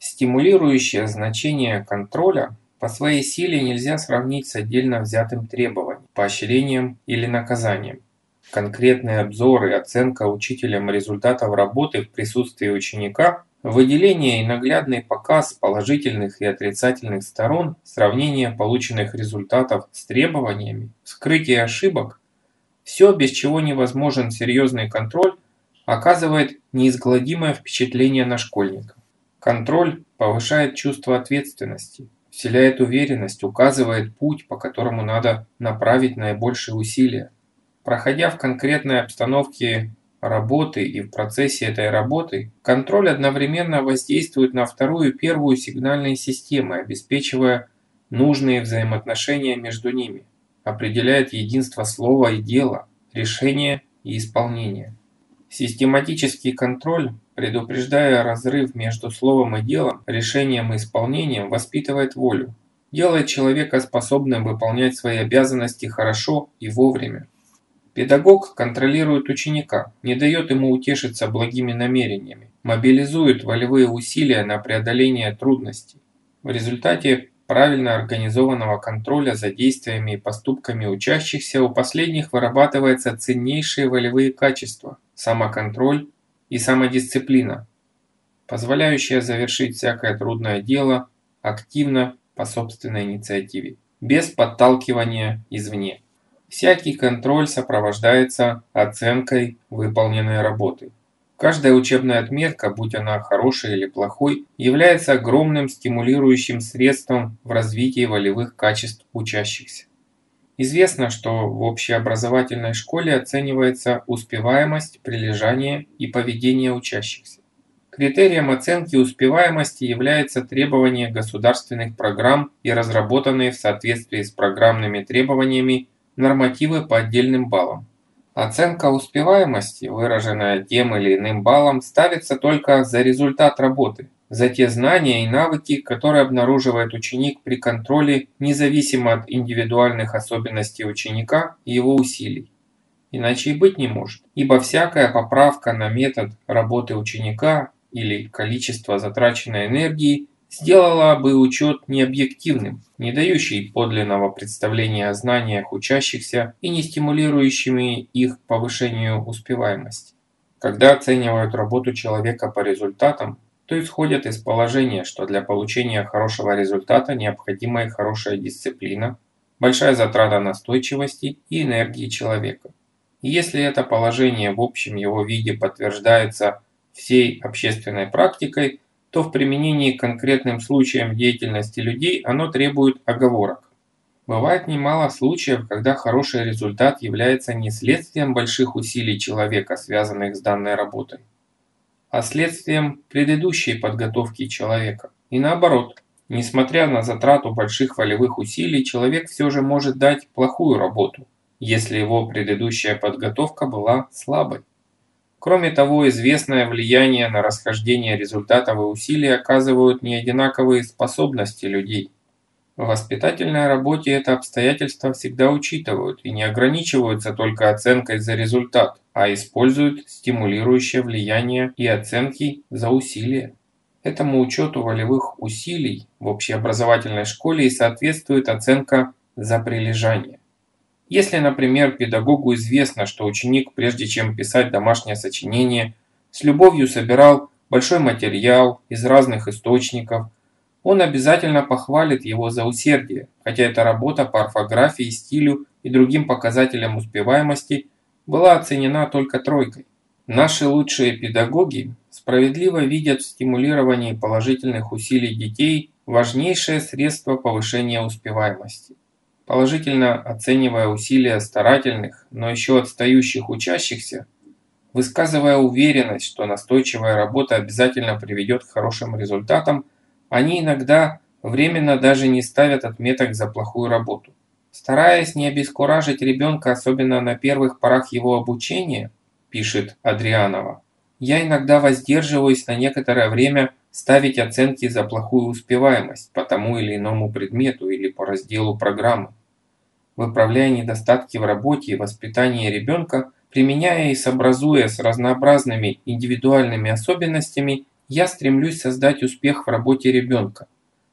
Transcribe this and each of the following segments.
Стимулирующее значение контроля по своей силе нельзя сравнить с отдельно взятым требованием, поощрением или наказанием. Конкретные обзоры и оценка учителем результатов работы в присутствии ученика, выделение и наглядный показ положительных и отрицательных сторон, сравнение полученных результатов с требованиями, скрытие ошибок – все, без чего невозможен серьезный контроль, оказывает неизгладимое впечатление на школьника. Контроль повышает чувство ответственности, вселяет уверенность, указывает путь, по которому надо направить наибольшие усилия. Проходя в конкретной обстановке работы и в процессе этой работы, контроль одновременно воздействует на вторую и первую сигнальные системы, обеспечивая нужные взаимоотношения между ними, определяет единство слова и дела, решения и исполнения. Систематический контроль, предупреждая разрыв между словом и делом, решением и исполнением, воспитывает волю, делает человека способным выполнять свои обязанности хорошо и вовремя. Педагог контролирует ученика, не дает ему утешиться благими намерениями, мобилизует волевые усилия на преодоление трудностей. В результате правильно организованного контроля за действиями и поступками учащихся у последних вырабатываются ценнейшие волевые качества – самоконтроль и самодисциплина, позволяющая завершить всякое трудное дело активно по собственной инициативе, без подталкивания извне. Всякий контроль сопровождается оценкой выполненной работы. Каждая учебная отметка, будь она хорошей или плохой, является огромным стимулирующим средством в развитии волевых качеств учащихся. Известно, что в общеобразовательной школе оценивается успеваемость, прилежание и поведение учащихся. Критерием оценки успеваемости является требование государственных программ и разработанные в соответствии с программными требованиями нормативы по отдельным баллам. Оценка успеваемости, выраженная тем или иным баллом, ставится только за результат работы, за те знания и навыки, которые обнаруживает ученик при контроле независимо от индивидуальных особенностей ученика и его усилий. Иначе и быть не может, ибо всякая поправка на метод работы ученика или количество затраченной энергии сделала бы учет необъективным, не дающий подлинного представления о знаниях учащихся и не стимулирующими их к повышению успеваемости. Когда оценивают работу человека по результатам, то исходят из положения, что для получения хорошего результата необходима и хорошая дисциплина, большая затрата настойчивости и энергии человека. И если это положение в общем его виде подтверждается всей общественной практикой, то в применении к конкретным случаям деятельности людей оно требует оговорок. Бывает немало случаев, когда хороший результат является не следствием больших усилий человека, связанных с данной работой, а следствием предыдущей подготовки человека. И наоборот, несмотря на затрату больших волевых усилий, человек все же может дать плохую работу, если его предыдущая подготовка была слабой. Кроме того, известное влияние на расхождение результатов и усилий оказывают неодинаковые способности людей. В воспитательной работе это обстоятельство всегда учитывают и не ограничиваются только оценкой за результат, а используют стимулирующее влияние и оценки за усилия. Этому учету волевых усилий в общеобразовательной школе и соответствует оценка за прилежание. Если, например, педагогу известно, что ученик, прежде чем писать домашнее сочинение, с любовью собирал большой материал из разных источников, он обязательно похвалит его за усердие, хотя эта работа по орфографии, стилю и другим показателям успеваемости была оценена только тройкой. Наши лучшие педагоги справедливо видят в стимулировании положительных усилий детей важнейшее средство повышения успеваемости. Положительно оценивая усилия старательных, но еще отстающих учащихся, высказывая уверенность, что настойчивая работа обязательно приведет к хорошим результатам, они иногда временно даже не ставят отметок за плохую работу. Стараясь не обескуражить ребенка, особенно на первых порах его обучения, пишет Адрианова, я иногда воздерживаюсь на некоторое время ставить оценки за плохую успеваемость по тому или иному предмету или по разделу программы выправляя недостатки в работе и воспитании ребенка, применяя и сообразуя с разнообразными индивидуальными особенностями, Я стремлюсь создать успех в работе ребенка,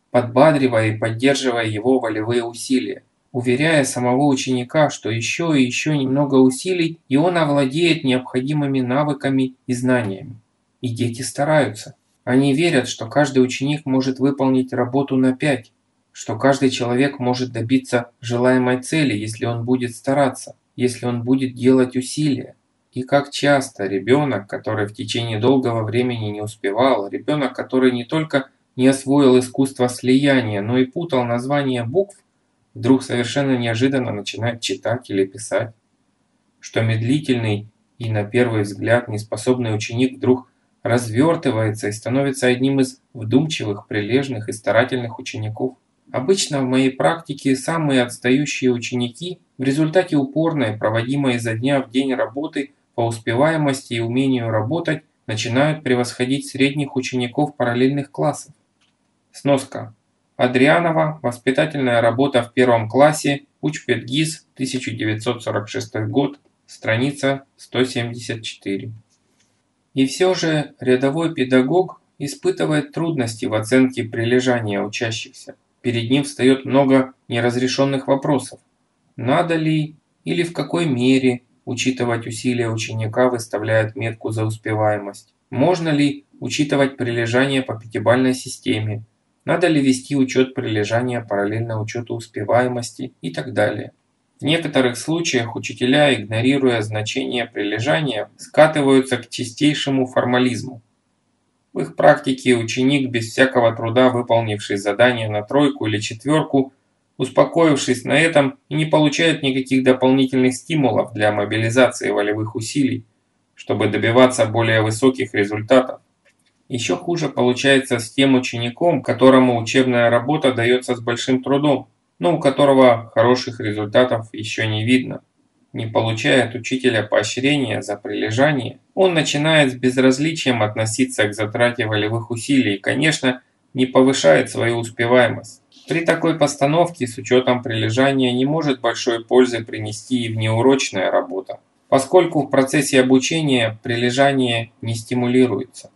подбадривая и поддерживая его волевые усилия, уверяя самого ученика, что еще и еще немного усилий, и он овладеет необходимыми навыками и знаниями. И дети стараются. Они верят, что каждый ученик может выполнить работу на пять, что каждый человек может добиться желаемой цели, если он будет стараться, если он будет делать усилия. И как часто ребенок, который в течение долгого времени не успевал, ребенок, который не только не освоил искусство слияния, но и путал названия букв, вдруг совершенно неожиданно начинает читать или писать. Что медлительный и на первый взгляд неспособный ученик вдруг развертывается и становится одним из вдумчивых, прилежных и старательных учеников. Обычно в моей практике самые отстающие ученики в результате упорной, проводимой изо дня в день работы по успеваемости и умению работать начинают превосходить средних учеников параллельных классов. Сноска. Адрианова. Воспитательная работа в первом классе. Учпедгиз. 1946 год. Страница 174. И все же рядовой педагог испытывает трудности в оценке прилежания учащихся. Перед ним встает много неразрешенных вопросов. Надо ли или в какой мере учитывать усилия ученика выставляет метку за успеваемость. Можно ли учитывать прилежание по пятибалльной системе? Надо ли вести учет прилежания параллельно учету успеваемости и так далее. В некоторых случаях учителя, игнорируя значение прилежания, скатываются к чистейшему формализму. В их практике ученик, без всякого труда выполнивший задание на тройку или четверку, успокоившись на этом не получает никаких дополнительных стимулов для мобилизации волевых усилий, чтобы добиваться более высоких результатов. Еще хуже получается с тем учеником, которому учебная работа дается с большим трудом, но у которого хороших результатов еще не видно. Не получая от учителя поощрения за прилежание, он начинает с безразличием относиться к затрате волевых усилий и, конечно, не повышает свою успеваемость. При такой постановке с учетом прилежания не может большой пользы принести и внеурочная работа, поскольку в процессе обучения прилежание не стимулируется.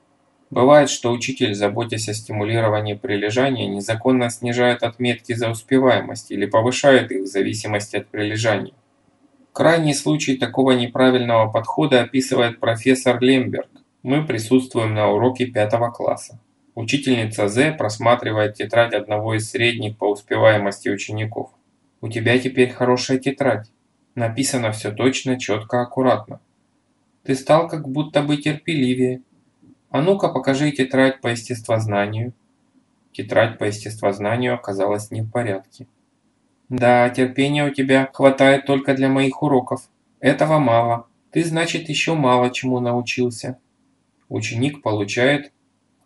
Бывает, что учитель, заботясь о стимулировании прилежания, незаконно снижает отметки за успеваемость или повышает их в зависимости от прилежания. Крайний случай такого неправильного подхода описывает профессор Лемберг. Мы присутствуем на уроке пятого класса. Учительница З просматривает тетрадь одного из средних по успеваемости учеников. «У тебя теперь хорошая тетрадь. Написано все точно, четко, аккуратно. Ты стал как будто бы терпеливее. А ну-ка покажи тетрадь по естествознанию». Тетрадь по естествознанию оказалась не в порядке. «Да, терпения у тебя хватает только для моих уроков. Этого мало. Ты, значит, еще мало чему научился». Ученик получает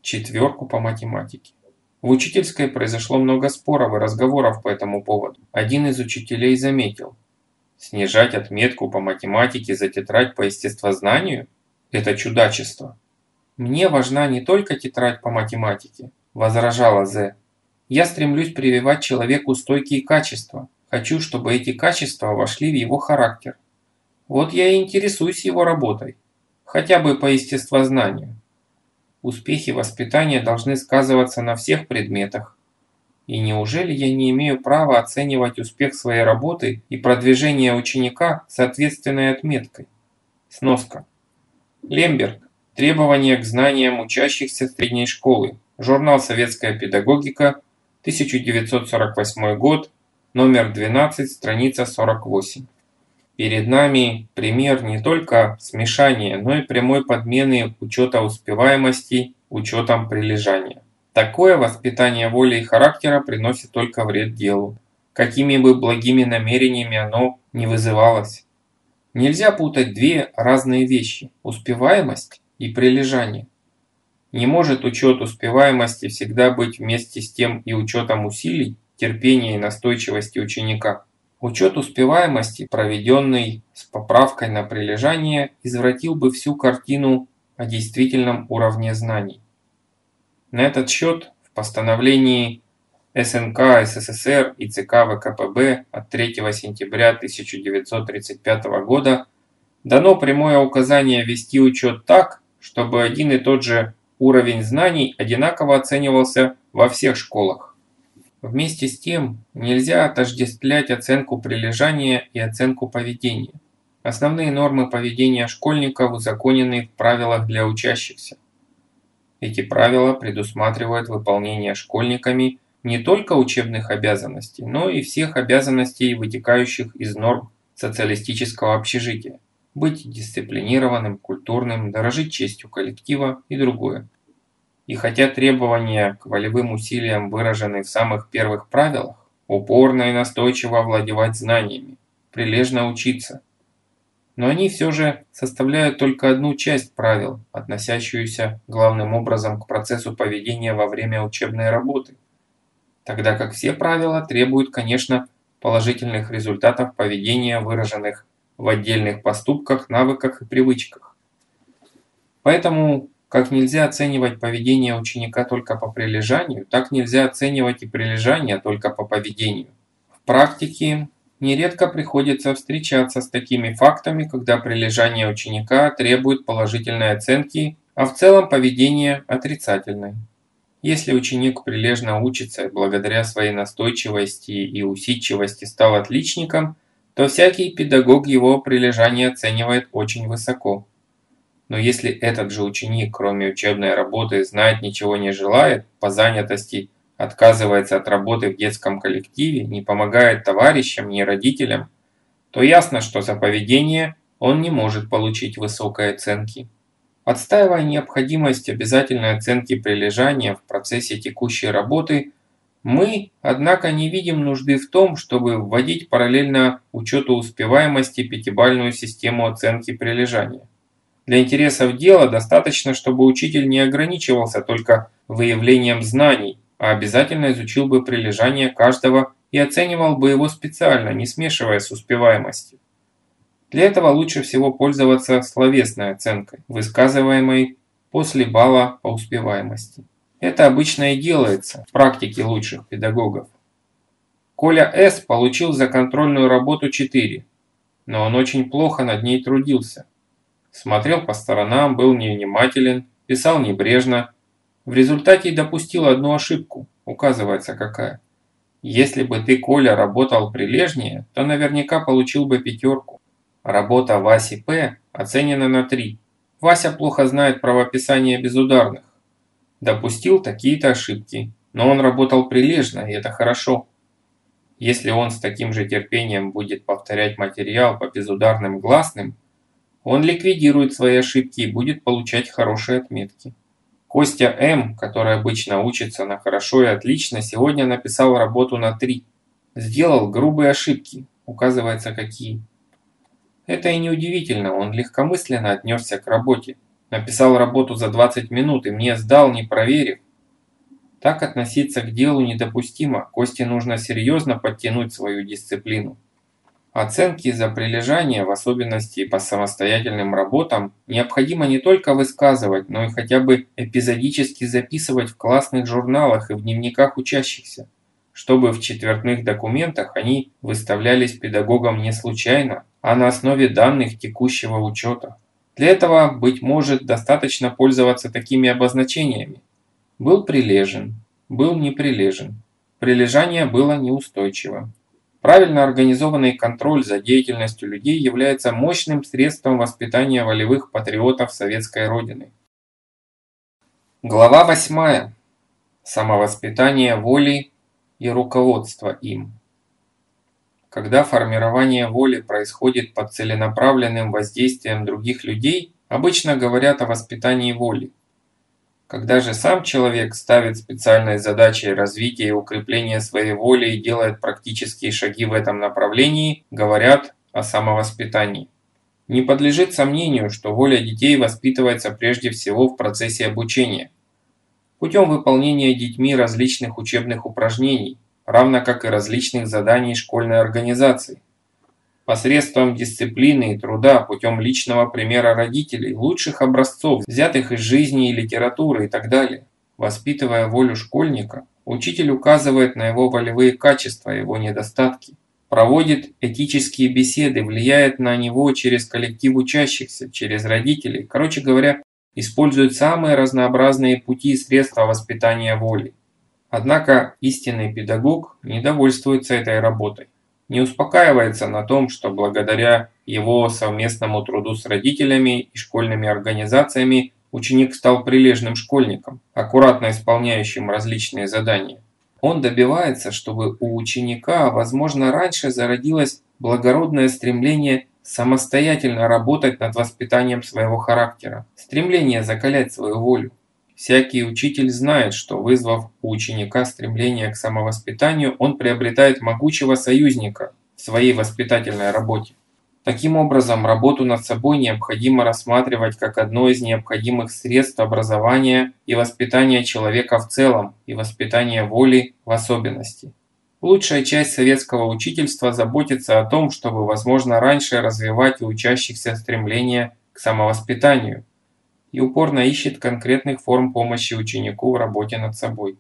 четверку по математике. В учительской произошло много споров и разговоров по этому поводу. Один из учителей заметил, снижать отметку по математике за тетрадь по естествознанию – это чудачество. «Мне важна не только тетрадь по математике», – возражала З. «Я стремлюсь прививать человеку стойкие качества. Хочу, чтобы эти качества вошли в его характер. Вот я и интересуюсь его работой, хотя бы по естествознанию. Успехи воспитания должны сказываться на всех предметах. И неужели я не имею права оценивать успех своей работы и продвижение ученика соответственной отметкой? Сноска. Лемберг. Требования к знаниям учащихся средней школы. Журнал «Советская педагогика», 1948 год, номер 12, страница 48. Перед нами пример не только смешания, но и прямой подмены учета успеваемости учетом прилежания. Такое воспитание воли и характера приносит только вред делу, какими бы благими намерениями оно не вызывалось. Нельзя путать две разные вещи – успеваемость и прилежание. Не может учет успеваемости всегда быть вместе с тем и учетом усилий, терпения и настойчивости ученика. Учет успеваемости, проведенный с поправкой на прилежание, извратил бы всю картину о действительном уровне знаний. На этот счет в постановлении СНК СССР и ЦК ВКПБ от 3 сентября 1935 года дано прямое указание вести учет так, чтобы один и тот же уровень знаний одинаково оценивался во всех школах. Вместе с тем, нельзя отождествлять оценку прилежания и оценку поведения. Основные нормы поведения школьников узаконены в правилах для учащихся. Эти правила предусматривают выполнение школьниками не только учебных обязанностей, но и всех обязанностей, вытекающих из норм социалистического общежития. Быть дисциплинированным, культурным, дорожить честью коллектива и другое. И хотя требования к волевым усилиям выражены в самых первых правилах, упорно и настойчиво овладевать знаниями, прилежно учиться, но они все же составляют только одну часть правил, относящуюся главным образом к процессу поведения во время учебной работы – тогда как все правила требуют, конечно, положительных результатов поведения, выраженных в отдельных поступках, навыках и привычках. Поэтому, как нельзя оценивать поведение ученика только по прилежанию, так нельзя оценивать и прилежание только по поведению. В практике нередко приходится встречаться с такими фактами, когда прилежание ученика требует положительной оценки, а в целом поведение отрицательной. Если ученик прилежно учится и благодаря своей настойчивости и усидчивости стал отличником, то всякий педагог его прилежание оценивает очень высоко. Но если этот же ученик, кроме учебной работы, знает ничего не желает, по занятости отказывается от работы в детском коллективе, не помогает товарищам, ни родителям, то ясно, что за поведение он не может получить высокой оценки. Отстаивая необходимость обязательной оценки прилежания в процессе текущей работы, мы, однако, не видим нужды в том, чтобы вводить параллельно учету успеваемости пятибалльную систему оценки прилежания. Для интересов дела достаточно, чтобы учитель не ограничивался только выявлением знаний, а обязательно изучил бы прилежание каждого и оценивал бы его специально, не смешивая с успеваемостью. Для этого лучше всего пользоваться словесной оценкой, высказываемой после балла по успеваемости. Это обычно и делается в практике лучших педагогов. Коля С. получил за контрольную работу 4, но он очень плохо над ней трудился. Смотрел по сторонам, был невнимателен, писал небрежно. В результате допустил одну ошибку, указывается какая. Если бы ты, Коля, работал прилежнее, то наверняка получил бы пятерку. Работа Васи П. оценена на 3. Вася плохо знает правописание безударных. Допустил такие-то ошибки, но он работал прилежно, и это хорошо. Если он с таким же терпением будет повторять материал по безударным гласным, он ликвидирует свои ошибки и будет получать хорошие отметки. Костя М., который обычно учится на хорошо и отлично, сегодня написал работу на 3. Сделал грубые ошибки, указывается какие. Это и неудивительно, он легкомысленно отнесся к работе. Написал работу за 20 минут и мне сдал, не проверив. Так относиться к делу недопустимо, Косте нужно серьезно подтянуть свою дисциплину. Оценки за прилежание, в особенности по самостоятельным работам, необходимо не только высказывать, но и хотя бы эпизодически записывать в классных журналах и в дневниках учащихся, чтобы в четвертных документах они выставлялись педагогом не случайно, а на основе данных текущего учета. Для этого, быть может, достаточно пользоваться такими обозначениями. Был прилежен, был неприлежен. Прилежание было неустойчиво. Правильно организованный контроль за деятельностью людей является мощным средством воспитания волевых патриотов советской Родины. Глава 8. Самовоспитание воли и руководство им. Когда формирование воли происходит под целенаправленным воздействием других людей, обычно говорят о воспитании воли. Когда же сам человек ставит специальной задачей развития и укрепления своей воли и делает практические шаги в этом направлении, говорят о самовоспитании. Не подлежит сомнению, что воля детей воспитывается прежде всего в процессе обучения, путем выполнения детьми различных учебных упражнений, равно как и различных заданий школьной организации. Посредством дисциплины и труда, путем личного примера родителей, лучших образцов, взятых из жизни и литературы и так далее. Воспитывая волю школьника, учитель указывает на его волевые качества, его недостатки, проводит этические беседы, влияет на него через коллектив учащихся, через родителей, короче говоря, используют самые разнообразные пути и средства воспитания воли. Однако истинный педагог не довольствуется этой работой, не успокаивается на том, что благодаря его совместному труду с родителями и школьными организациями ученик стал прилежным школьником, аккуратно исполняющим различные задания. Он добивается, чтобы у ученика, возможно, раньше зародилось благородное стремление самостоятельно работать над воспитанием своего характера, стремление закалять свою волю. Всякий учитель знает, что вызвав у ученика стремление к самовоспитанию, он приобретает могучего союзника в своей воспитательной работе. Таким образом, работу над собой необходимо рассматривать как одно из необходимых средств образования и воспитания человека в целом и воспитания воли в особенности. Лучшая часть советского учительства заботится о том, чтобы, возможно, раньше развивать у учащихся стремление к самовоспитанию и упорно ищет конкретных форм помощи ученику в работе над собой.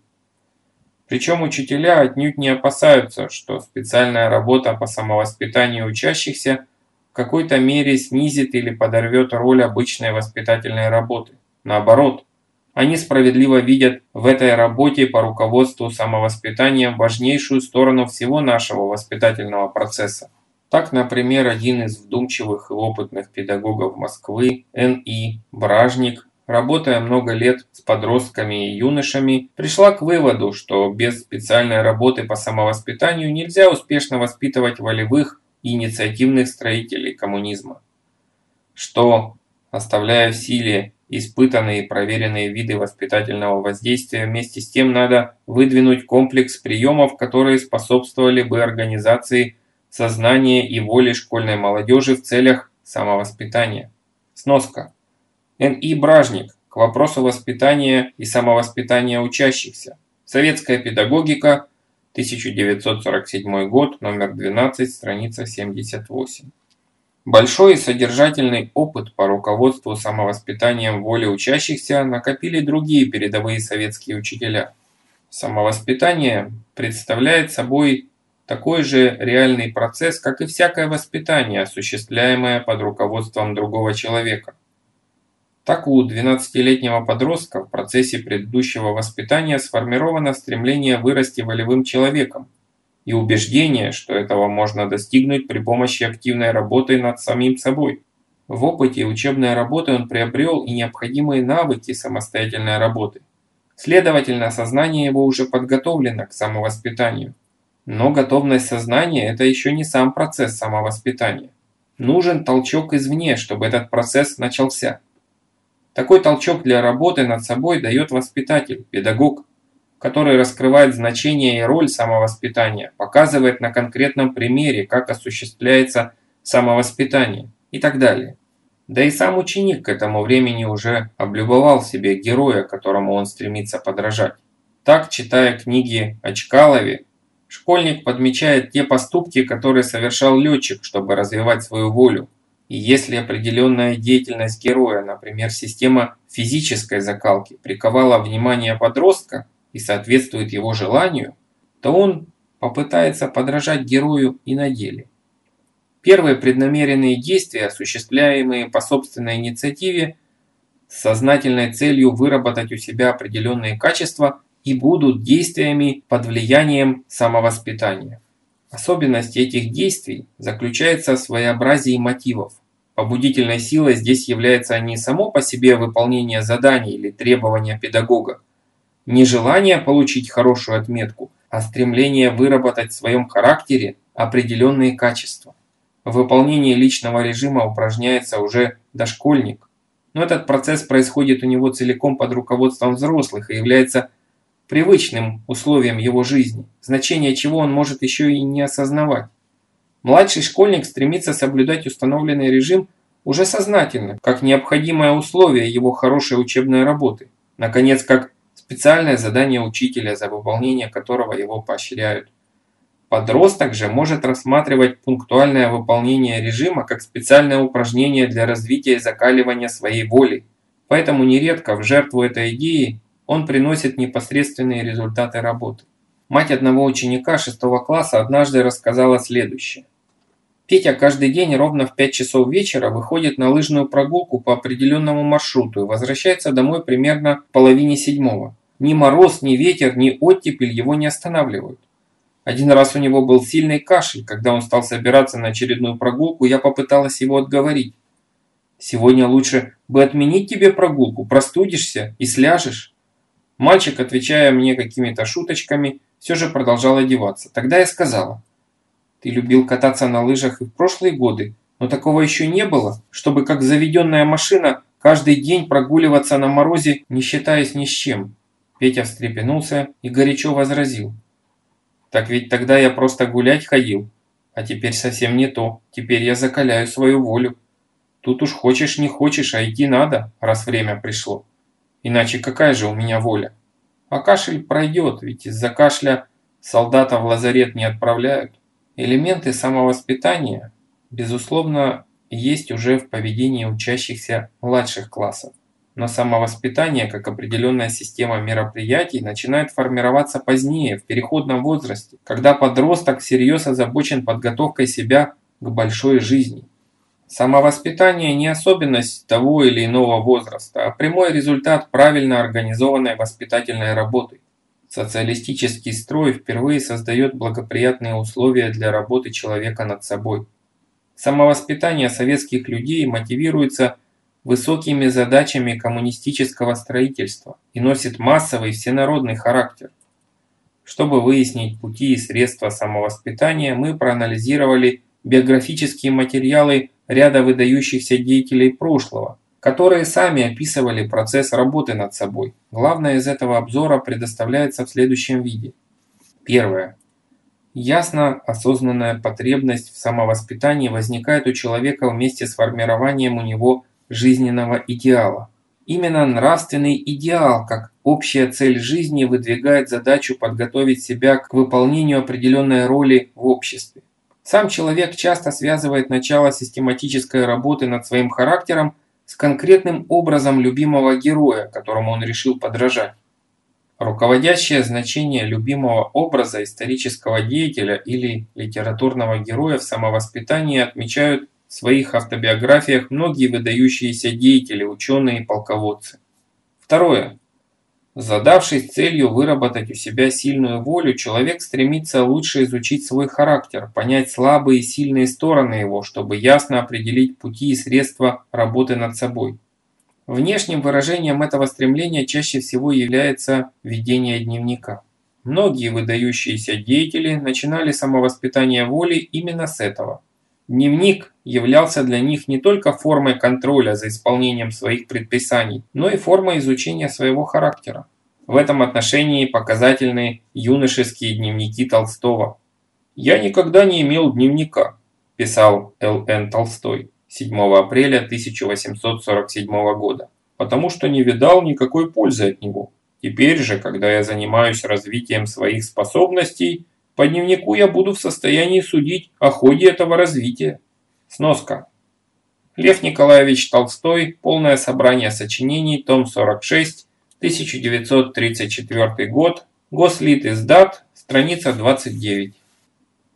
Причем учителя отнюдь не опасаются, что специальная работа по самовоспитанию учащихся – какой-то мере снизит или подорвет роль обычной воспитательной работы. Наоборот, они справедливо видят в этой работе по руководству самовоспитанием важнейшую сторону всего нашего воспитательного процесса. Так, например, один из вдумчивых и опытных педагогов Москвы, Н.И. Бражник, работая много лет с подростками и юношами, пришла к выводу, что без специальной работы по самовоспитанию нельзя успешно воспитывать волевых инициативных строителей коммунизма, что, оставляя в силе испытанные и проверенные виды воспитательного воздействия, вместе с тем надо выдвинуть комплекс приемов, которые способствовали бы организации сознания и воли школьной молодежи в целях самовоспитания. Сноска. Н.И. Бражник. К вопросу воспитания и самовоспитания учащихся. Советская педагогика. 1947 год, номер 12, страница 78. Большой и содержательный опыт по руководству самовоспитанием воли учащихся накопили другие передовые советские учителя. Самовоспитание представляет собой такой же реальный процесс, как и всякое воспитание, осуществляемое под руководством другого человека. Так у 12-летнего подростка в процессе предыдущего воспитания сформировано стремление вырасти волевым человеком и убеждение, что этого можно достигнуть при помощи активной работы над самим собой. В опыте учебной работы он приобрел и необходимые навыки самостоятельной работы. Следовательно, сознание его уже подготовлено к самовоспитанию. Но готовность сознания – это еще не сам процесс самовоспитания. Нужен толчок извне, чтобы этот процесс начался. Такой толчок для работы над собой дает воспитатель, педагог, который раскрывает значение и роль самовоспитания, показывает на конкретном примере, как осуществляется самовоспитание и так далее. Да и сам ученик к этому времени уже облюбовал себе героя, которому он стремится подражать. Так, читая книги о Чкалове, школьник подмечает те поступки, которые совершал летчик, чтобы развивать свою волю, и если определенная деятельность героя, например, система физической закалки, приковала внимание подростка и соответствует его желанию, то он попытается подражать герою и на деле. Первые преднамеренные действия, осуществляемые по собственной инициативе, с сознательной целью выработать у себя определенные качества и будут действиями под влиянием самовоспитания. Особенность этих действий заключается в своеобразии мотивов. Побудительной силой здесь является не само по себе выполнение задания или требования педагога, не желание получить хорошую отметку, а стремление выработать в своем характере определенные качества. В выполнении личного режима упражняется уже дошкольник, но этот процесс происходит у него целиком под руководством взрослых и является привычным условием его жизни, значение чего он может еще и не осознавать. Младший школьник стремится соблюдать установленный режим уже сознательно, как необходимое условие его хорошей учебной работы, наконец, как специальное задание учителя, за выполнение которого его поощряют. Подросток же может рассматривать пунктуальное выполнение режима как специальное упражнение для развития и закаливания своей воли, поэтому нередко в жертву этой идеи он приносит непосредственные результаты работы. Мать одного ученика шестого класса однажды рассказала следующее. Петя каждый день ровно в 5 часов вечера выходит на лыжную прогулку по определенному маршруту и возвращается домой примерно в половине седьмого. Ни мороз, ни ветер, ни оттепель его не останавливают. Один раз у него был сильный кашель, когда он стал собираться на очередную прогулку, я попыталась его отговорить. «Сегодня лучше бы отменить тебе прогулку, простудишься и сляжешь». Мальчик, отвечая мне какими-то шуточками, все же продолжал одеваться. Тогда я сказала, «Ты любил кататься на лыжах и в прошлые годы, но такого еще не было, чтобы как заведенная машина каждый день прогуливаться на морозе, не считаясь ни с чем». Петя встрепенулся и горячо возразил. «Так ведь тогда я просто гулять ходил, а теперь совсем не то, теперь я закаляю свою волю. Тут уж хочешь не хочешь, а идти надо, раз время пришло». Иначе какая же у меня воля? А кашель пройдет, ведь из-за кашля солдата в лазарет не отправляют. Элементы самовоспитания, безусловно, есть уже в поведении учащихся младших классов. Но самовоспитание, как определенная система мероприятий, начинает формироваться позднее, в переходном возрасте, когда подросток всерьез озабочен подготовкой себя к большой жизни. Самовоспитание не особенность того или иного возраста, а прямой результат правильно организованной воспитательной работы. Социалистический строй впервые создает благоприятные условия для работы человека над собой. Самовоспитание советских людей мотивируется высокими задачами коммунистического строительства и носит массовый всенародный характер. Чтобы выяснить пути и средства самовоспитания, мы проанализировали биографические материалы ряда выдающихся деятелей прошлого, которые сами описывали процесс работы над собой. Главное из этого обзора предоставляется в следующем виде. Первое. Ясно осознанная потребность в самовоспитании возникает у человека вместе с формированием у него жизненного идеала. Именно нравственный идеал, как общая цель жизни, выдвигает задачу подготовить себя к выполнению определенной роли в обществе. Сам человек часто связывает начало систематической работы над своим характером с конкретным образом любимого героя, которому он решил подражать. Руководящее значение любимого образа исторического деятеля или литературного героя в самовоспитании отмечают в своих автобиографиях многие выдающиеся деятели, ученые и полководцы. Второе. Задавшись целью выработать у себя сильную волю, человек стремится лучше изучить свой характер, понять слабые и сильные стороны его, чтобы ясно определить пути и средства работы над собой. Внешним выражением этого стремления чаще всего является ведение дневника. Многие выдающиеся деятели начинали самовоспитание воли именно с этого. Дневник являлся для них не только формой контроля за исполнением своих предписаний, но и формой изучения своего характера. В этом отношении показательны юношеские дневники Толстого. «Я никогда не имел дневника», – писал Л.Н. Толстой 7 апреля 1847 года, «потому что не видал никакой пользы от него. Теперь же, когда я занимаюсь развитием своих способностей, по дневнику я буду в состоянии судить о ходе этого развития. Сноска. Лев Николаевич Толстой. Полное собрание сочинений. Том 46. 1934 год. Гослит издат. Страница 29.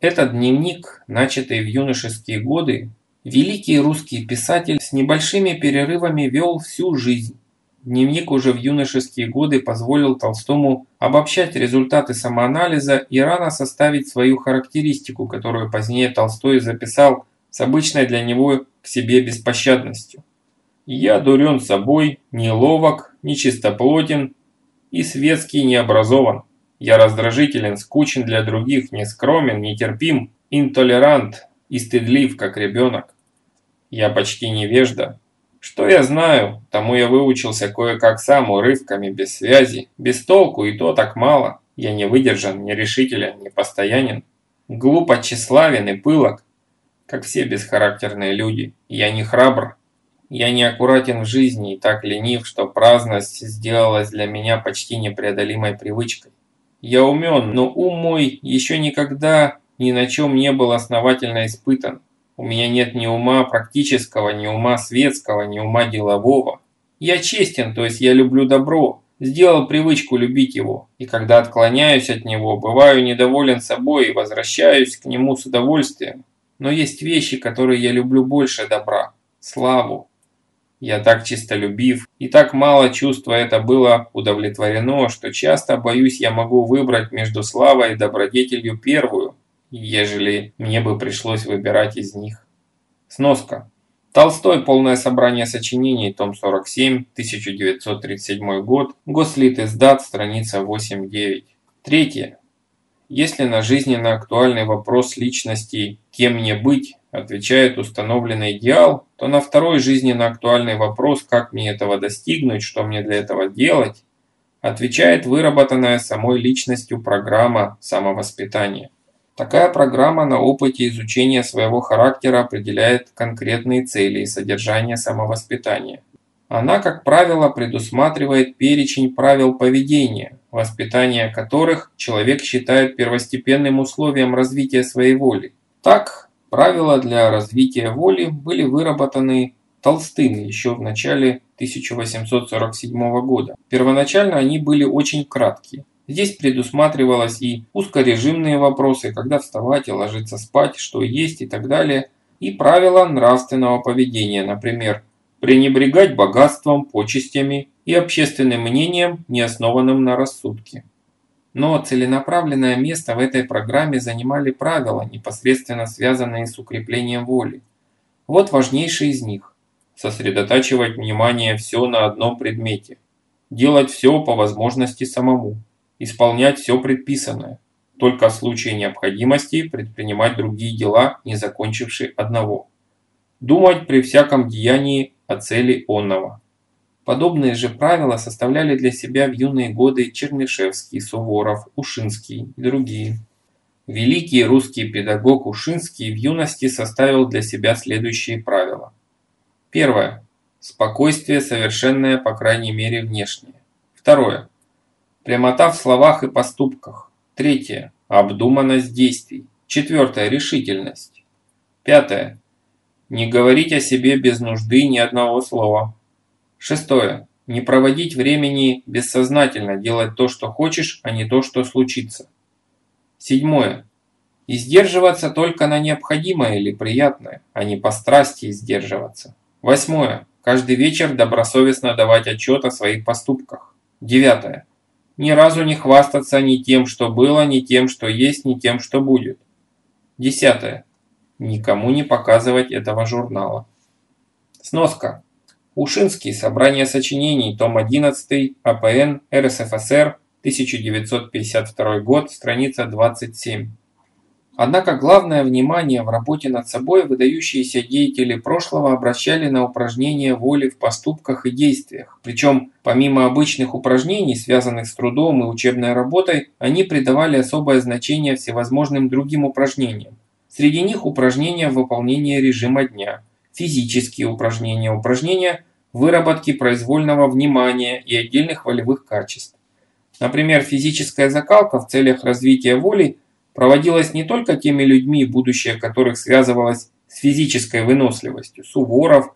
Этот дневник, начатый в юношеские годы, великий русский писатель с небольшими перерывами вел всю жизнь. Дневник уже в юношеские годы позволил Толстому обобщать результаты самоанализа и рано составить свою характеристику, которую позднее Толстой записал с обычной для него к себе беспощадностью. «Я дурен собой, неловок, нечистоплотен и светский необразован. Я раздражителен, скучен для других, нескромен, нетерпим, интолерант и стыдлив, как ребенок. Я почти невежда, что я знаю, тому я выучился кое-как сам урывками, без связи, без толку и то так мало. Я не выдержан, нерешителен, непостоянен, глупо тщеславен и пылок, как все бесхарактерные люди. Я не храбр, я не аккуратен в жизни и так ленив, что праздность сделалась для меня почти непреодолимой привычкой. Я умен, но ум мой еще никогда ни на чем не был основательно испытан. У меня нет ни ума практического, ни ума светского, ни ума делового. Я честен, то есть я люблю добро. Сделал привычку любить его. И когда отклоняюсь от него, бываю недоволен собой и возвращаюсь к нему с удовольствием. но есть вещи, которые я люблю больше добра – славу. Я так чистолюбив, и так мало чувства это было удовлетворено, что часто, боюсь, я могу выбрать между славой и добродетелью первую, ежели мне бы пришлось выбирать из них. Сноска. Толстой. Полное собрание сочинений. Том 47. 1937 год. Гослит издат. Страница 8-9. Третье. Если на жизненно актуальный вопрос личности «кем мне быть?» отвечает установленный идеал, то на второй жизненно актуальный вопрос «как мне этого достигнуть, что мне для этого делать?» отвечает выработанная самой личностью программа самовоспитания. Такая программа на опыте изучения своего характера определяет конкретные цели и содержание самовоспитания. Она, как правило, предусматривает перечень правил поведения, воспитание которых человек считает первостепенным условием развития своей воли. Так, правила для развития воли были выработаны Толстым еще в начале 1847 года. Первоначально они были очень краткие. Здесь предусматривалось и узкорежимные вопросы, когда вставать и ложиться спать, что есть и так далее, и правила нравственного поведения, например, пренебрегать богатством, почестями и общественным мнением, не основанным на рассудке. Но целенаправленное место в этой программе занимали правила, непосредственно связанные с укреплением воли. Вот важнейшие из них. Сосредотачивать внимание все на одном предмете. Делать все по возможности самому исполнять все предписанное, только в случае необходимости предпринимать другие дела, не закончившие одного. Думать при всяком деянии о цели онного. Подобные же правила составляли для себя в юные годы Чернышевский, Суворов, Ушинский и другие. Великий русский педагог Ушинский в юности составил для себя следующие правила. Первое. Спокойствие совершенное, по крайней мере, внешнее. Второе. Прямота в словах и поступках. Третье. Обдуманность действий. Четвертое. Решительность. Пятое. Не говорить о себе без нужды ни одного слова. Шестое. Не проводить времени бессознательно, делать то, что хочешь, а не то, что случится. Седьмое. И сдерживаться только на необходимое или приятное, а не по страсти сдерживаться. Восьмое. Каждый вечер добросовестно давать отчет о своих поступках. Девятое ни разу не хвастаться ни тем, что было, ни тем, что есть, ни тем, что будет. Десятое. Никому не показывать этого журнала. Сноска. Ушинский. Собрание сочинений. Том 11. АПН. РСФСР. 1952 год. Страница 27. Однако главное внимание в работе над собой выдающиеся деятели прошлого обращали на упражнения воли в поступках и действиях. Причем, помимо обычных упражнений, связанных с трудом и учебной работой, они придавали особое значение всевозможным другим упражнениям. Среди них упражнения в выполнении режима дня, физические упражнения, упражнения выработки произвольного внимания и отдельных волевых качеств. Например, физическая закалка в целях развития воли – проводилась не только теми людьми, будущее которых связывалось с физической выносливостью, Суворов,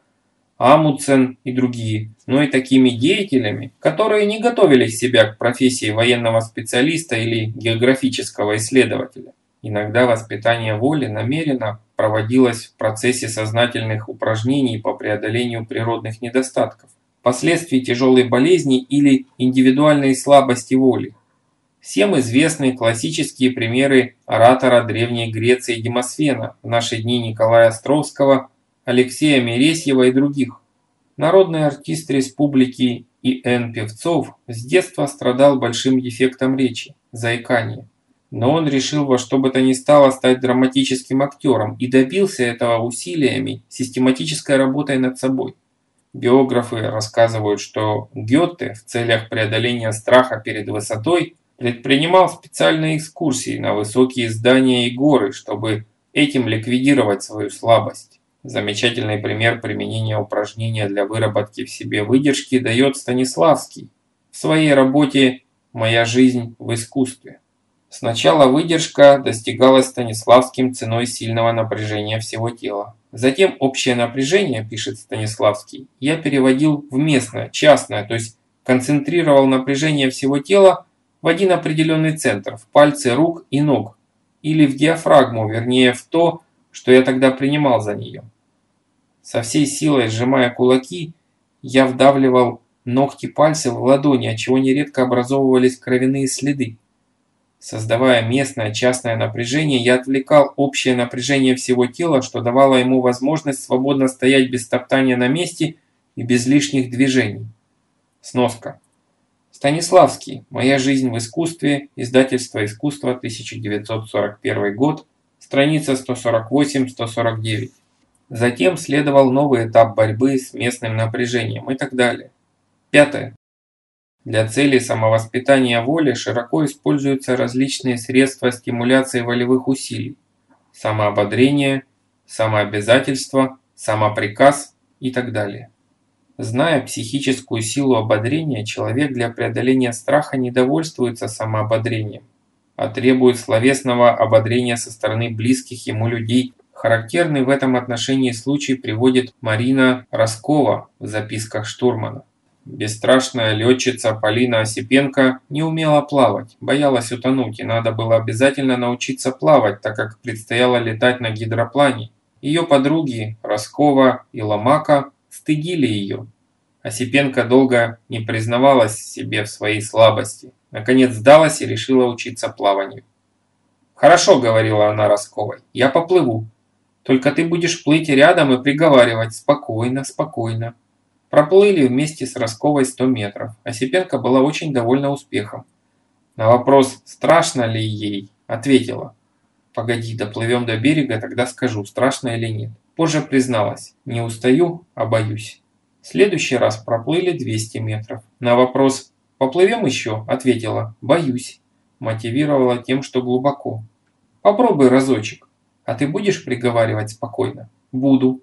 Амуцен и другие, но и такими деятелями, которые не готовили себя к профессии военного специалиста или географического исследователя. Иногда воспитание воли намеренно проводилось в процессе сознательных упражнений по преодолению природных недостатков, последствий тяжелой болезни или индивидуальной слабости воли. Всем известны классические примеры оратора Древней Греции Демосфена, в наши дни Николая Островского, Алексея Мересьева и других. Народный артист республики И.Н. Певцов с детства страдал большим дефектом речи – заикание. Но он решил во что бы то ни стало стать драматическим актером и добился этого усилиями, систематической работой над собой. Биографы рассказывают, что Гёте в целях преодоления страха перед высотой – предпринимал специальные экскурсии на высокие здания и горы, чтобы этим ликвидировать свою слабость. Замечательный пример применения упражнения для выработки в себе выдержки дает Станиславский в своей работе «Моя жизнь в искусстве». Сначала выдержка достигалась Станиславским ценой сильного напряжения всего тела. Затем общее напряжение, пишет Станиславский, я переводил в местное, частное, то есть концентрировал напряжение всего тела в один определенный центр, в пальцы рук и ног, или в диафрагму, вернее в то, что я тогда принимал за нее. Со всей силой сжимая кулаки, я вдавливал ногти пальцев в ладони, отчего нередко образовывались кровяные следы. Создавая местное частное напряжение, я отвлекал общее напряжение всего тела, что давало ему возможность свободно стоять без топтания на месте и без лишних движений. Сноска. Станиславский. Моя жизнь в искусстве. Издательство «Искусство», 1941 год. Страница 148-149. Затем следовал новый этап борьбы с местным напряжением и так далее. Пятое. Для целей самовоспитания воли широко используются различные средства стимуляции волевых усилий. Самоободрение, самообязательство, самоприказ и так далее. Зная психическую силу ободрения, человек для преодоления страха не довольствуется самоободрением, а требует словесного ободрения со стороны близких ему людей. Характерный в этом отношении случай приводит Марина Роскова в записках штурмана. Бесстрашная летчица Полина Осипенко не умела плавать, боялась утонуть, и надо было обязательно научиться плавать, так как предстояло летать на гидроплане. Ее подруги Роскова и Ломака стыдили ее. Осипенко долго не признавалась себе в своей слабости. Наконец сдалась и решила учиться плаванию. «Хорошо», — говорила она Росковой, — «я поплыву. Только ты будешь плыть рядом и приговаривать спокойно, спокойно». Проплыли вместе с Росковой 100 метров. Осипенко была очень довольна успехом. На вопрос, страшно ли ей, ответила. «Погоди, доплывем до берега, тогда скажу, страшно или нет». Позже призналась, не устаю, а боюсь. В следующий раз проплыли 200 метров. На вопрос «Поплывем еще?» ответила «Боюсь». Мотивировала тем, что глубоко. «Попробуй разочек. А ты будешь приговаривать спокойно?» «Буду».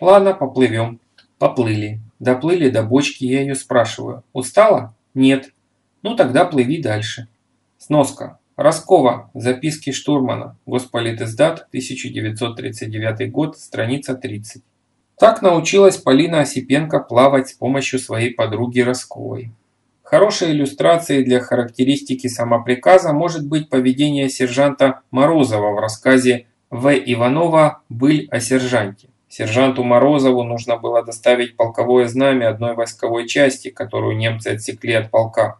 «Ладно, поплывем». Поплыли. Доплыли до бочки, я ее спрашиваю. Устала? Нет. Ну тогда плыви дальше. Сноска. Роскова. Записки штурмана. Госполитиздат. 1939 год. Страница 30. Так научилась Полина Осипенко плавать с помощью своей подруги Росковой. Хорошей иллюстрацией для характеристики самоприказа может быть поведение сержанта Морозова в рассказе В. Иванова «Быль о сержанте». Сержанту Морозову нужно было доставить полковое знамя одной войсковой части, которую немцы отсекли от полка.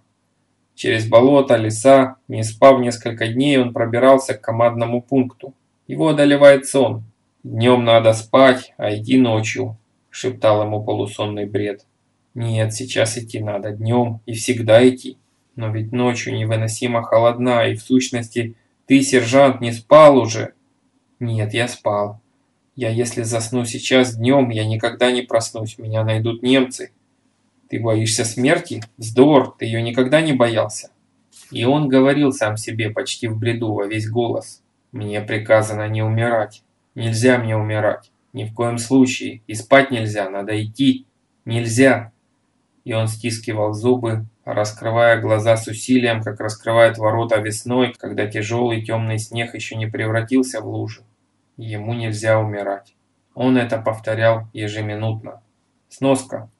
Через болото, леса, не спав несколько дней, он пробирался к командному пункту. Его одолевает сон. «Днем надо спать, а иди ночью», – шептал ему полусонный бред. «Нет, сейчас идти надо днем и всегда идти. Но ведь ночью невыносимо холодна, и в сущности ты, сержант, не спал уже?» «Нет, я спал. Я если засну сейчас днем, я никогда не проснусь, меня найдут немцы. Ты боишься смерти? Вздор, ты ее никогда не боялся. И он говорил сам себе почти в бреду во весь голос. Мне приказано не умирать. Нельзя мне умирать. Ни в коем случае. И спать нельзя, надо идти. Нельзя. И он стискивал зубы, раскрывая глаза с усилием, как раскрывает ворота весной, когда тяжелый темный снег еще не превратился в лужи. Ему нельзя умирать. Он это повторял ежеминутно. Сноска.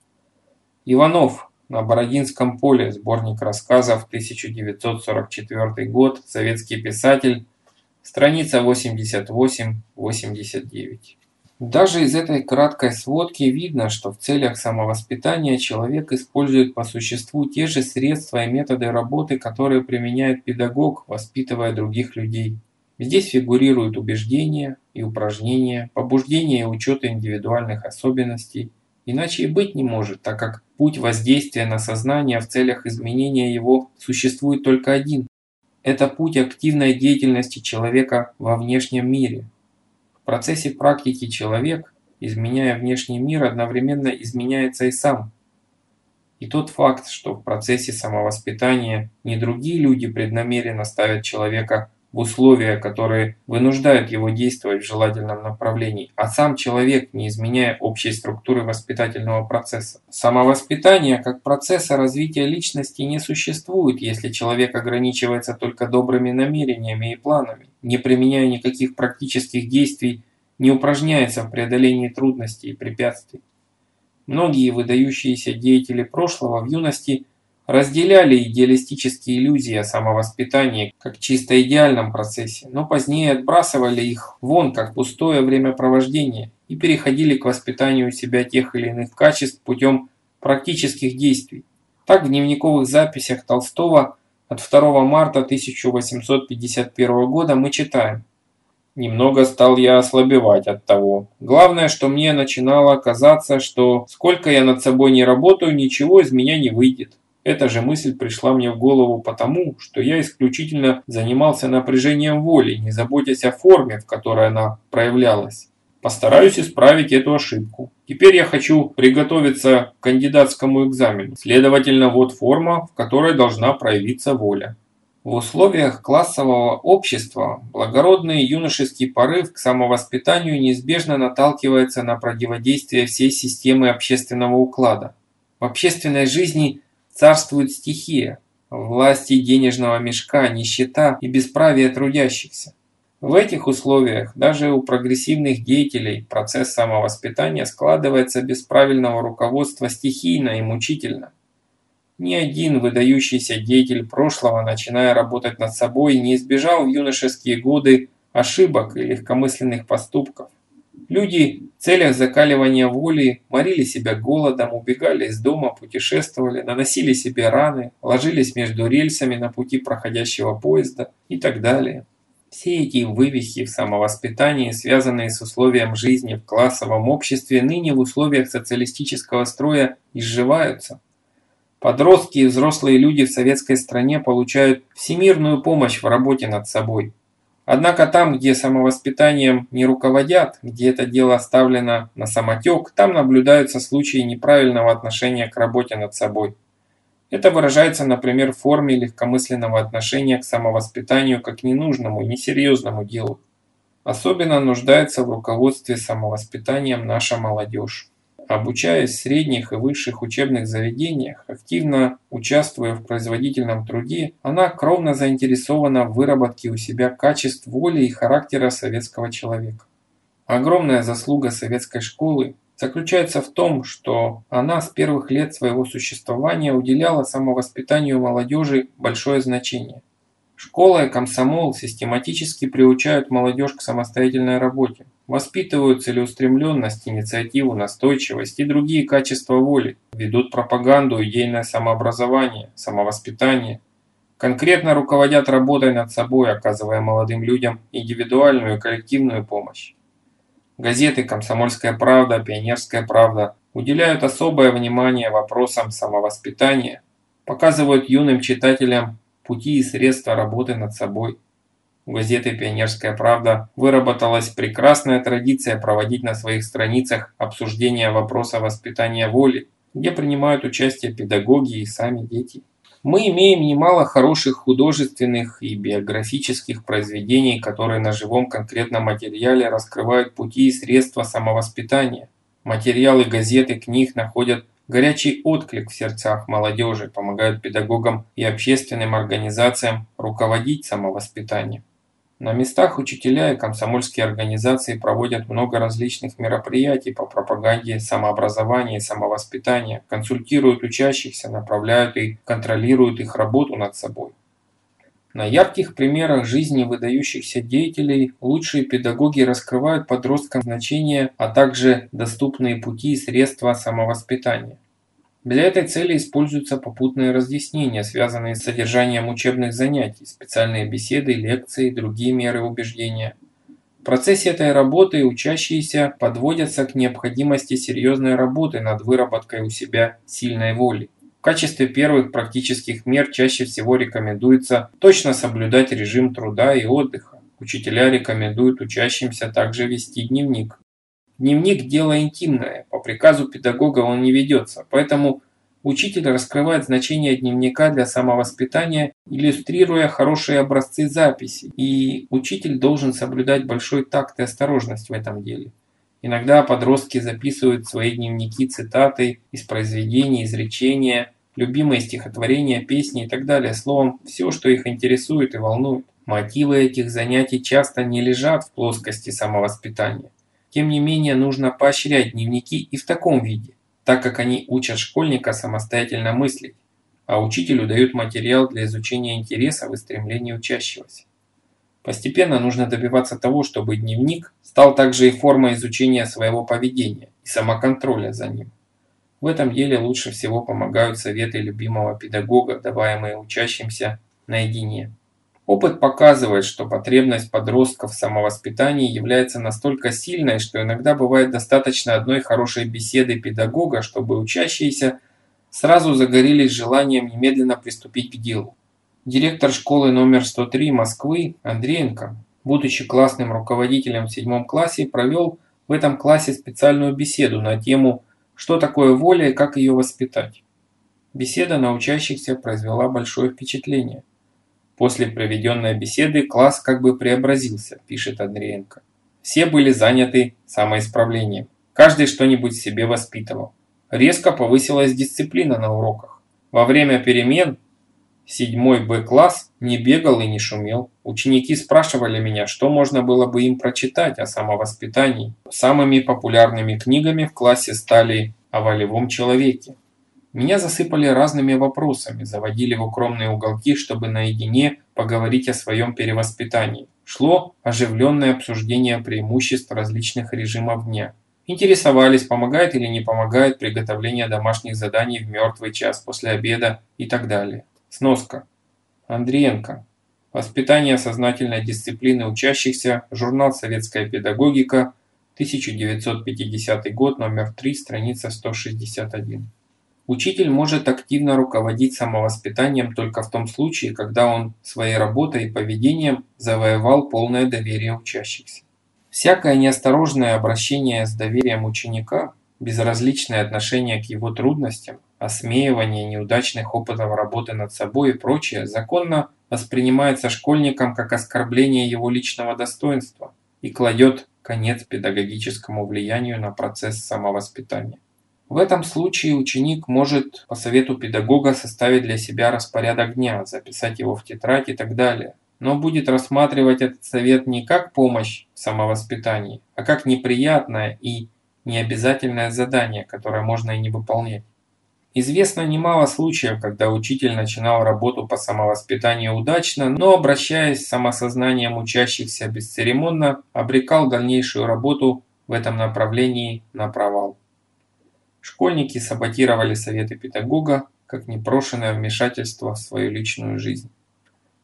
Иванов. На Бородинском поле. Сборник рассказов. 1944 год. Советский писатель. Страница 88-89. Даже из этой краткой сводки видно, что в целях самовоспитания человек использует по существу те же средства и методы работы, которые применяет педагог, воспитывая других людей. Здесь фигурируют убеждения и упражнения, побуждения и учеты индивидуальных особенностей. Иначе и быть не может, так как путь воздействия на сознание в целях изменения его существует только один. Это путь активной деятельности человека во внешнем мире. В процессе практики человек, изменяя внешний мир, одновременно изменяется и сам. И тот факт, что в процессе самовоспитания не другие люди преднамеренно ставят человека условия, которые вынуждают его действовать в желательном направлении, а сам человек, не изменяя общей структуры воспитательного процесса. Самовоспитание как процесса развития личности не существует, если человек ограничивается только добрыми намерениями и планами, не применяя никаких практических действий, не упражняется в преодолении трудностей и препятствий. Многие выдающиеся деятели прошлого в юности разделяли идеалистические иллюзии о самовоспитании как чисто идеальном процессе, но позднее отбрасывали их вон как пустое времяпровождение и переходили к воспитанию себя тех или иных качеств путем практических действий. Так в дневниковых записях Толстого от 2 марта 1851 года мы читаем Немного стал я ослабевать от того. Главное, что мне начинало казаться, что сколько я над собой не работаю, ничего из меня не выйдет. Эта же мысль пришла мне в голову потому, что я исключительно занимался напряжением воли, не заботясь о форме, в которой она проявлялась. Постараюсь исправить эту ошибку. Теперь я хочу приготовиться к кандидатскому экзамену. Следовательно, вот форма, в которой должна проявиться воля. В условиях классового общества благородный юношеский порыв к самовоспитанию неизбежно наталкивается на противодействие всей системы общественного уклада. В общественной жизни царствует стихия, власти денежного мешка, нищета и бесправие трудящихся. В этих условиях даже у прогрессивных деятелей процесс самовоспитания складывается без правильного руководства стихийно и мучительно. Ни один выдающийся деятель прошлого, начиная работать над собой, не избежал в юношеские годы ошибок и легкомысленных поступков. Люди в целях закаливания воли морили себя голодом, убегали из дома, путешествовали, наносили себе раны, ложились между рельсами на пути проходящего поезда и так далее. Все эти вывихи в самовоспитании, связанные с условием жизни в классовом обществе, ныне в условиях социалистического строя изживаются. Подростки и взрослые люди в советской стране получают всемирную помощь в работе над собой. Однако там, где самовоспитанием не руководят, где это дело оставлено на самотек, там наблюдаются случаи неправильного отношения к работе над собой. Это выражается, например, в форме легкомысленного отношения к самовоспитанию как ненужному, несерьезному делу. Особенно нуждается в руководстве самовоспитанием наша молодежь. Обучаясь в средних и высших учебных заведениях, активно участвуя в производительном труде, она кровно заинтересована в выработке у себя качеств воли и характера советского человека. Огромная заслуга советской школы заключается в том, что она с первых лет своего существования уделяла самовоспитанию молодежи большое значение. Школа и комсомол систематически приучают молодежь к самостоятельной работе, воспитывают целеустремленность, инициативу, настойчивость и другие качества воли, ведут пропаганду, идейное самообразование, самовоспитание, конкретно руководят работой над собой, оказывая молодым людям индивидуальную и коллективную помощь. Газеты «Комсомольская правда», «Пионерская правда» уделяют особое внимание вопросам самовоспитания, показывают юным читателям пути и средства работы над собой. У газеты «Пионерская правда» выработалась прекрасная традиция проводить на своих страницах обсуждения вопроса воспитания воли, где принимают участие педагоги и сами дети. Мы имеем немало хороших художественных и биографических произведений, которые на живом конкретном материале раскрывают пути и средства самовоспитания. Материалы газет и книг находят горячий отклик в сердцах молодежи, помогают педагогам и общественным организациям руководить самовоспитанием. На местах учителя и комсомольские организации проводят много различных мероприятий по пропаганде самообразования и самовоспитания, консультируют учащихся, направляют и контролируют их работу над собой. На ярких примерах жизни выдающихся деятелей лучшие педагоги раскрывают подросткам значения, а также доступные пути и средства самовоспитания. Для этой цели используются попутные разъяснения, связанные с содержанием учебных занятий, специальные беседы, лекции и другие меры убеждения. В процессе этой работы учащиеся подводятся к необходимости серьезной работы над выработкой у себя сильной воли. В качестве первых практических мер чаще всего рекомендуется точно соблюдать режим труда и отдыха. Учителя рекомендуют учащимся также вести дневник. Дневник – дело интимное, по приказу педагога он не ведется, поэтому учитель раскрывает значение дневника для самовоспитания, иллюстрируя хорошие образцы записи, и учитель должен соблюдать большой такт и осторожность в этом деле. Иногда подростки записывают в свои дневники цитаты из произведений, изречения, любимые стихотворения, песни и так далее. Словом, все, что их интересует и волнует. Мотивы этих занятий часто не лежат в плоскости самовоспитания. Тем не менее, нужно поощрять дневники и в таком виде, так как они учат школьника самостоятельно мыслить. а учителю дают материал для изучения интересов и стремлений учащегося. Постепенно нужно добиваться того, чтобы дневник стал также и формой изучения своего поведения и самоконтроля за ним. В этом деле лучше всего помогают советы любимого педагога, даваемые учащимся наедине. Опыт показывает, что потребность подростков в самовоспитании является настолько сильной, что иногда бывает достаточно одной хорошей беседы педагога, чтобы учащиеся сразу загорелись желанием немедленно приступить к делу. Директор школы номер 103 Москвы Андреенко, будучи классным руководителем в седьмом классе, провел в этом классе специальную беседу на тему «Что такое воля и как ее воспитать?». Беседа на учащихся произвела большое впечатление. После проведенной беседы класс как бы преобразился, пишет Андреенко. Все были заняты самоисправлением. Каждый что-нибудь себе воспитывал. Резко повысилась дисциплина на уроках. Во время перемен Седьмой Б-класс не бегал и не шумел. Ученики спрашивали меня, что можно было бы им прочитать о самовоспитании. Самыми популярными книгами в классе стали «О волевом человеке». Меня засыпали разными вопросами, заводили в укромные уголки, чтобы наедине поговорить о своем перевоспитании. Шло оживленное обсуждение преимуществ различных режимов дня. Интересовались, помогает или не помогает приготовление домашних заданий в мертвый час после обеда и так далее. Сноска. Андриенко. Воспитание сознательной дисциплины учащихся. Журнал «Советская педагогика». 1950 год, номер 3, страница 161. Учитель может активно руководить самовоспитанием только в том случае, когда он своей работой и поведением завоевал полное доверие учащихся. Всякое неосторожное обращение с доверием ученика, безразличное отношение к его трудностям, осмеивание неудачных опытов работы над собой и прочее законно воспринимается школьником как оскорбление его личного достоинства и кладет конец педагогическому влиянию на процесс самовоспитания. В этом случае ученик может по совету педагога составить для себя распорядок дня, записать его в тетрадь и так далее, но будет рассматривать этот совет не как помощь в самовоспитании, а как неприятное и необязательное задание, которое можно и не выполнять. Известно немало случаев, когда учитель начинал работу по самовоспитанию удачно, но, обращаясь с самосознанием учащихся бесцеремонно, обрекал дальнейшую работу в этом направлении на провал. Школьники саботировали советы педагога как непрошенное вмешательство в свою личную жизнь.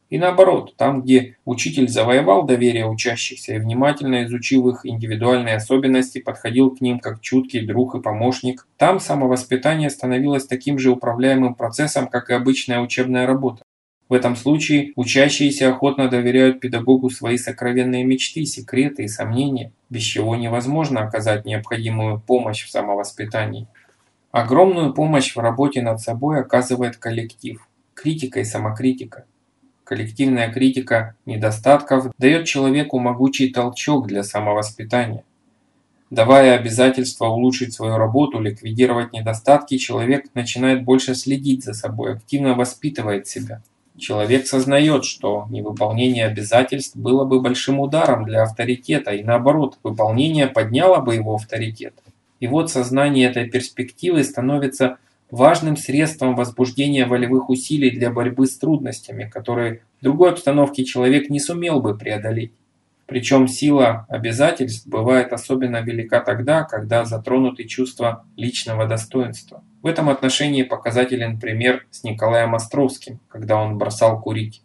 И наоборот, там, где учитель завоевал доверие учащихся и внимательно изучив их индивидуальные особенности, подходил к ним как чуткий друг и помощник, там самовоспитание становилось таким же управляемым процессом, как и обычная учебная работа. В этом случае учащиеся охотно доверяют педагогу свои сокровенные мечты, секреты и сомнения, без чего невозможно оказать необходимую помощь в самовоспитании. Огромную помощь в работе над собой оказывает коллектив, критика и самокритика. Коллективная критика недостатков дает человеку могучий толчок для самовоспитания. Давая обязательство улучшить свою работу, ликвидировать недостатки, человек начинает больше следить за собой, активно воспитывает себя. Человек сознает, что невыполнение обязательств было бы большим ударом для авторитета, и наоборот, выполнение подняло бы его авторитет. И вот сознание этой перспективы становится важным средством возбуждения волевых усилий для борьбы с трудностями, которые в другой обстановке человек не сумел бы преодолеть. Причем сила обязательств бывает особенно велика тогда, когда затронуты чувства личного достоинства. В этом отношении показателен пример с Николаем Островским, когда он бросал курить.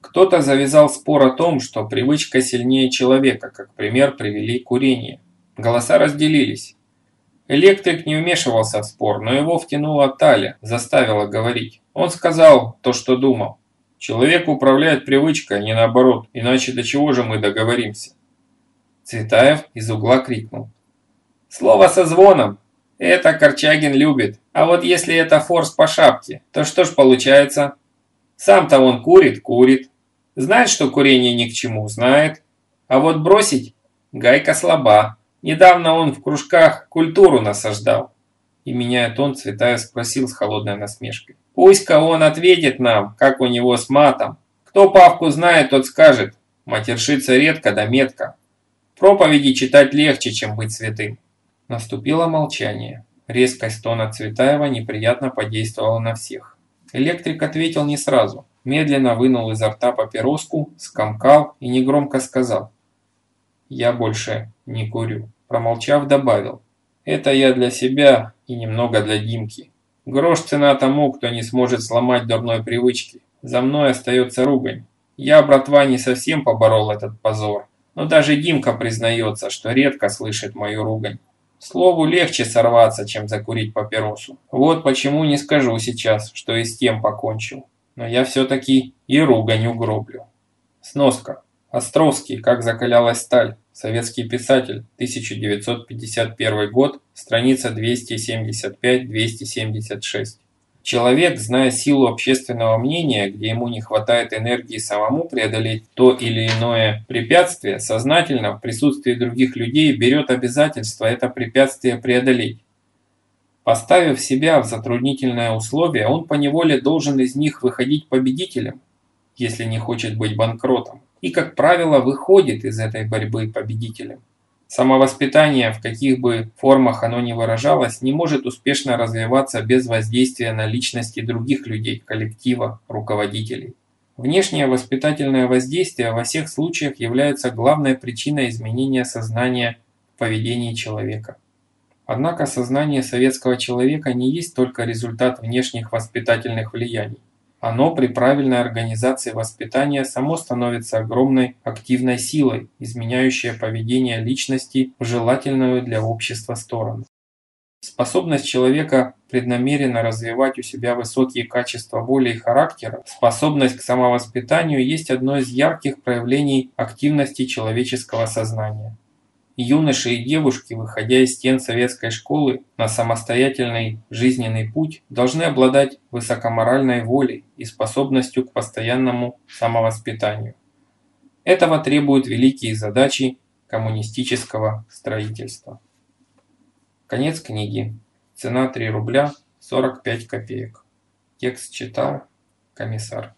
Кто-то завязал спор о том, что привычка сильнее человека, как пример привели курение. Голоса разделились. Электрик не вмешивался в спор, но его втянула Таля, заставила говорить. Он сказал то, что думал. Человек управляет привычкой, а не наоборот, иначе до чего же мы договоримся? Цветаев из угла крикнул. Слово со звоном. Это Корчагин любит. А вот если это форс по шапке, то что ж получается? Сам-то он курит, курит. Знает, что курение ни к чему, знает. А вот бросить гайка слаба. Недавно он в кружках культуру насаждал. И меняя тон, Цветаев спросил с холодной насмешкой. Пусть-ка он ответит нам, как у него с матом. Кто Павку знает, тот скажет. Матершиться редко да метко. Проповеди читать легче, чем быть святым. Наступило молчание. Резкость тона Цветаева неприятно подействовала на всех. Электрик ответил не сразу. Медленно вынул изо рта папироску, скомкал и негромко сказал. «Я больше не курю». Промолчав, добавил. «Это я для себя и немного для Димки. Грош цена тому, кто не сможет сломать дурной привычки. За мной остается ругань. Я, братва, не совсем поборол этот позор. Но даже Димка признается, что редко слышит мою ругань. Слову легче сорваться, чем закурить папиросу. Вот почему не скажу сейчас, что и с тем покончил. Но я все-таки и ругань угроблю. Сноска. Островский, как закалялась сталь. Советский писатель, 1951 год, страница 275-276. Человек, зная силу общественного мнения, где ему не хватает энергии самому преодолеть то или иное препятствие, сознательно в присутствии других людей берет обязательство это препятствие преодолеть. Поставив себя в затруднительное условие, он поневоле должен из них выходить победителем, если не хочет быть банкротом, и, как правило, выходит из этой борьбы победителем. Самовоспитание, в каких бы формах оно ни выражалось, не может успешно развиваться без воздействия на личности других людей, коллектива, руководителей. Внешнее воспитательное воздействие во всех случаях является главной причиной изменения сознания в поведении человека. Однако сознание советского человека не есть только результат внешних воспитательных влияний. Оно при правильной организации воспитания само становится огромной активной силой, изменяющей поведение личности в желательную для общества сторону. Способность человека преднамеренно развивать у себя высокие качества воли и характера, способность к самовоспитанию есть одно из ярких проявлений активности человеческого сознания. Юноши и девушки, выходя из стен советской школы на самостоятельный жизненный путь, должны обладать высокоморальной волей и способностью к постоянному самовоспитанию. Этого требуют великие задачи коммунистического строительства. Конец книги. Цена 3 рубля 45 копеек. Текст читал комиссар.